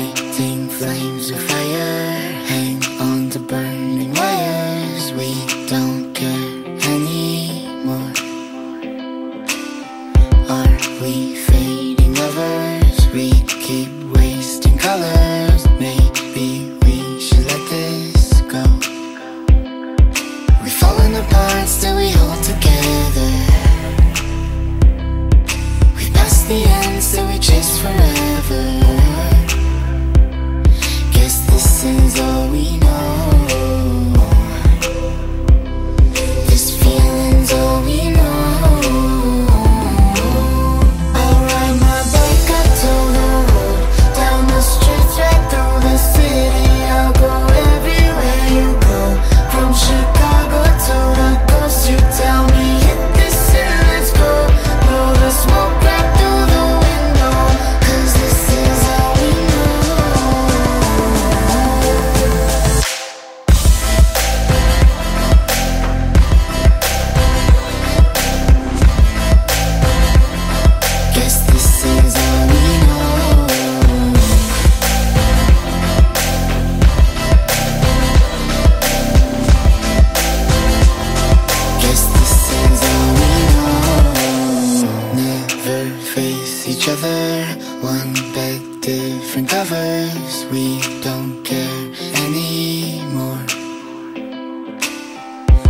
Fighting flames of fire. Hang on to burning wires. We don't care anymore. Are we fading lovers? We keep wasting colors. Maybe we should let this go. We're falling apart, still we hold together. We pass the end, still we change face each other. One bed, different covers. We don't care anymore.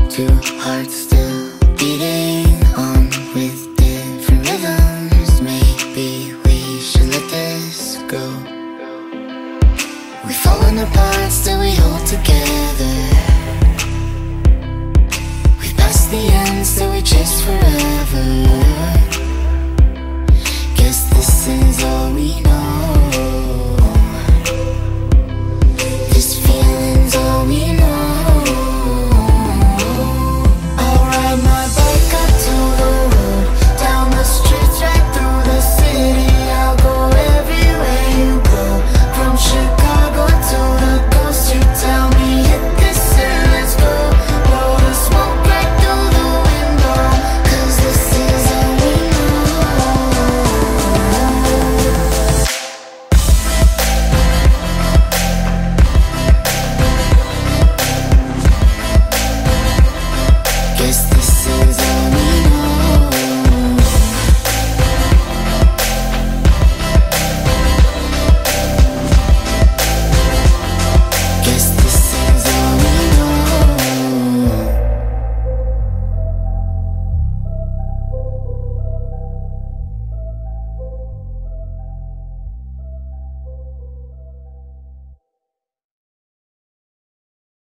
Two hearts still beating on with different rhythms. Maybe we should let this go. We're falling apart, still we hold together. We passed the end, so we chase forever. This is all we know.